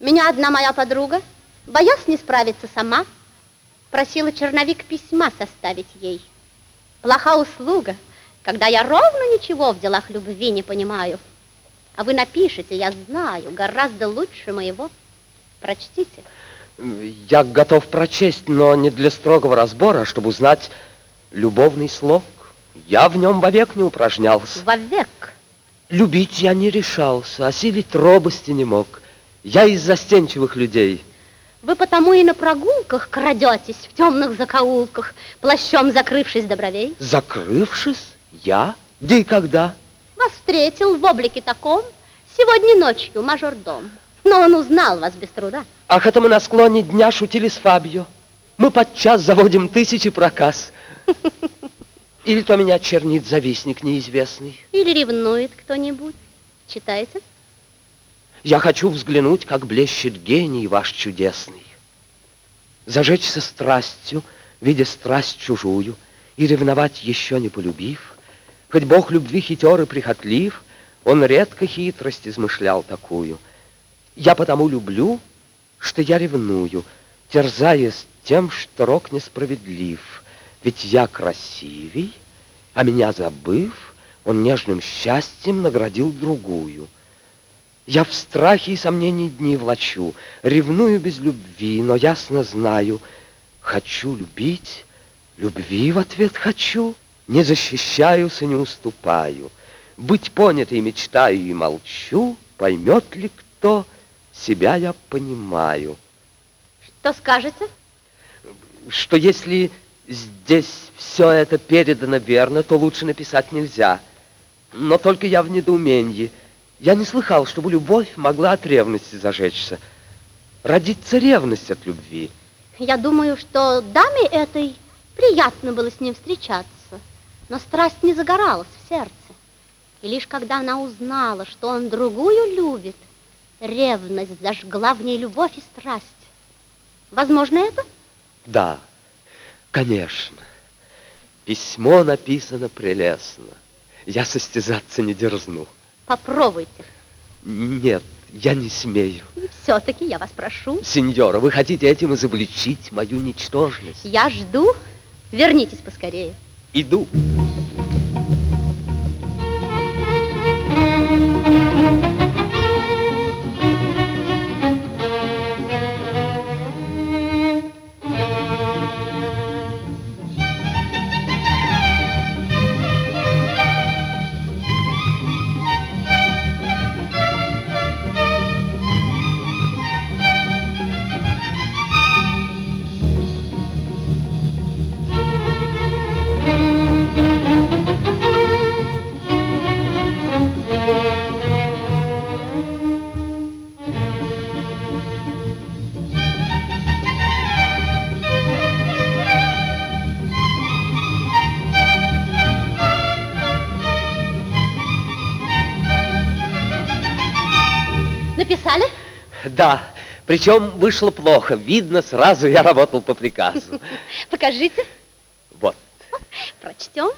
Меня одна моя подруга, боясь не справиться сама, просила черновик письма составить ей. Плоха услуга, когда я ровно ничего в делах любви не понимаю. А вы напишите, я знаю, гораздо лучше моего. Прочтите. Я готов прочесть, но не для строгого разбора, чтобы узнать любовный слог. Я в нем вовек не упражнялся. Вовек? Любить я не решался, осилить робости не мог. Я из застенчивых людей. Вы потому и на прогулках крадетесь в темных закоулках, плащом закрывшись до бровей? Закрывшись? Я? Где и когда? Вас встретил в облике таком сегодня ночью мажордом. Но он узнал вас без труда. Ах, это мы на склоне дня шутили с Фабио. Мы подчас заводим тысячи проказ. Или то меня чернит завистник неизвестный. Или ревнует кто-нибудь. Читаете? Я хочу взглянуть, как блещет гений ваш чудесный. Зажечься страстью, видя страсть чужую, и ревновать еще не полюбив. Хоть бог любви хитер и прихотлив, он редко хитрость измышлял такую. Я потому люблю, что я ревную, терзаясь тем, что рок несправедлив. Ведь я красивей, а меня забыв, он нежным счастьем наградил другую. Я в страхе и сомнении дни влачу, ревную без любви, но ясно знаю, хочу любить, любви в ответ хочу, не защищаюсь и не уступаю. Быть понятой мечтаю и молчу, поймет ли кто, себя я понимаю. Что скажете? Что если здесь все это передано верно, то лучше написать нельзя. Но только я в недоумении. Я не слыхал, чтобы любовь могла от ревности зажечься. Родится ревность от любви. Я думаю, что даме этой приятно было с ним встречаться, но страсть не загоралась в сердце. И лишь когда она узнала, что он другую любит, ревность зажгла в ней любовь и страсть. Возможно это? Да, конечно. Письмо написано прелестно. Я состязаться не дерзну. Попробуйте. Нет, я не смею. Все-таки я вас прошу. Сеньора, вы хотите этим изобличить мою ничтожность? Я жду. Вернитесь поскорее. Иду. Написали? Да, причем вышло плохо. Видно, сразу я работал по приказу. Покажите. Вот. Прочтем.